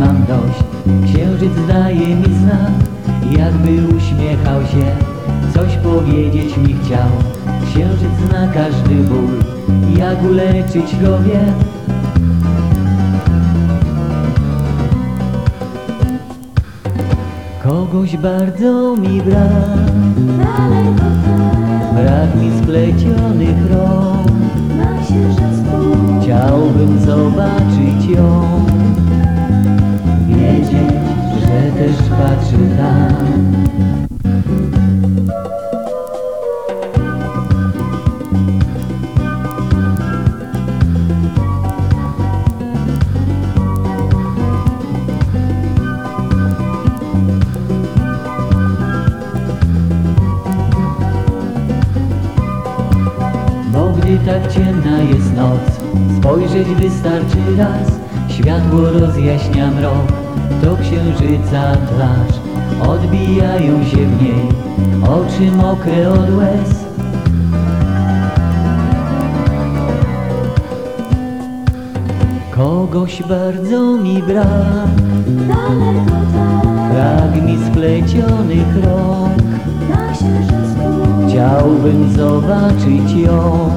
mam dość. Księżyc daje mi znak. Jakby uśmiechał się Coś powiedzieć mi chciał. Księżyc zna każdy ból Jak uleczyć go wie? Kogoś bardzo mi brak. Tam, Brak mi splecionych rąk. Chciałbym zobaczyć ją gdy tak ciemna jest noc. Spojrzeć wystarczy raz. Światło rozjaśnia mrok. To księżyca twarz Odbijają się w niej Oczy mokre od łez. Kogoś bardzo mi brak. Daleko tam, Brak mi splecionych rąk. Na księżycu Chciałbym zobaczyć ją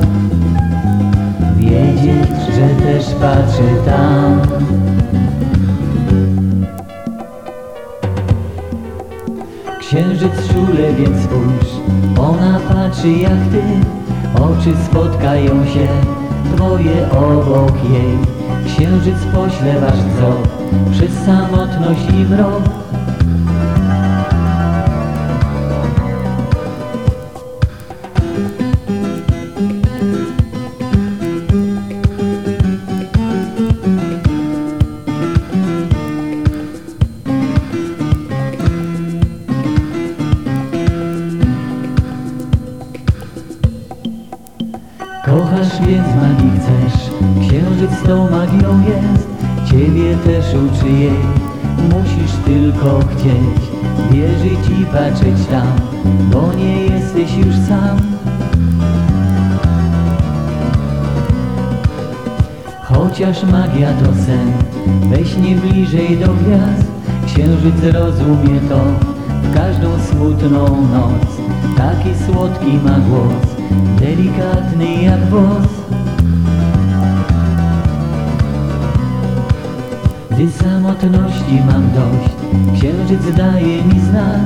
Wiedzieć, że też patrzy tam. Księżyc szule, więc spójrz Ona patrzy jak ty. Oczy spotkają się Twoje obok jej. Księżyc pośle wasz wzrok Przez samotność i mrok Kochasz, więc magii chcesz. Księżyc tą magią jest. Ciebie też uczy jej. Musisz tylko chcieć. Wierzyć i patrzeć tam Bo nie jesteś już sam. Chociaż magia to sen Weź nie bliżej do gwiazd. Księżyc rozumie to W każdą smutną noc. Taki słodki ma głos Delikatny jak włos Gdy samotności mam dość Księżyc daje mi znak.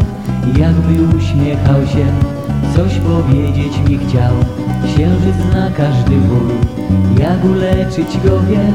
Jakby uśmiechał się Coś powiedzieć mi chciał. Księżyc zna każdy ból Jak uleczyć go wie